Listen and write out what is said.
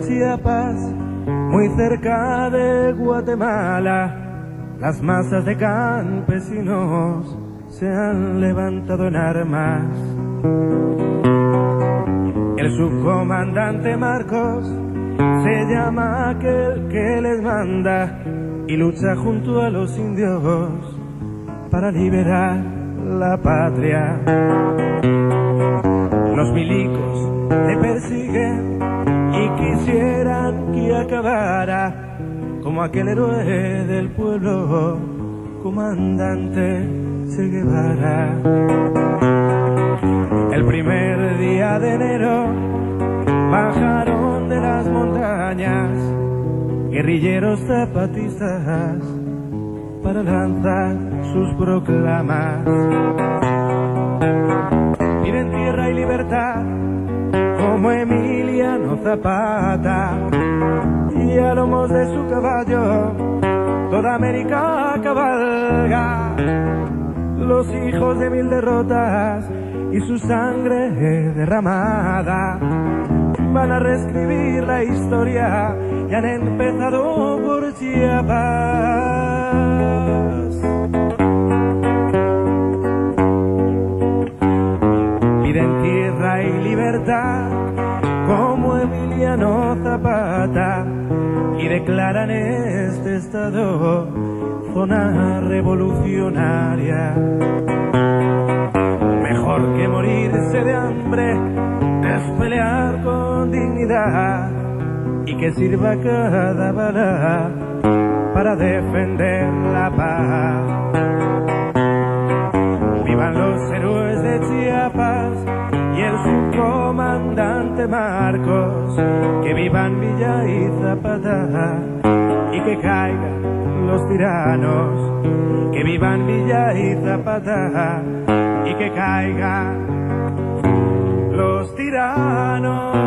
Chiapas, muy cerca de Guatemala, las masas de campesinos se han levantado en armas. El subcomandante Marcos se llama aquel que les manda y lucha junto a los indios para liberar la patria. Los milicos te persiguen y quisieran que acabara como aquel héroe del pueblo, comandante Che Guevara. El primer día de enero bajaron de las montañas guerrilleros zapatistas para lanzar sus proclamas. Libertad como Emiliano Zapata y a lomos de su caballo toda América cabalga. Los hijos de mil derrotas y su sangre derramada van a reescribir la historia y han empezado por Chiapas. Piden tierra y libertad como Emiliano Zapata y declaran este estado zona revolucionaria. Mejor que morirse de hambre es pelear con dignidad y que sirva cada bala para defender la paz. Héroes de Chiapas y el subcomandante Marcos, que vivan Villa y Zapata y que caigan los tiranos, que vivan Villa y Zapata y que caigan los tiranos.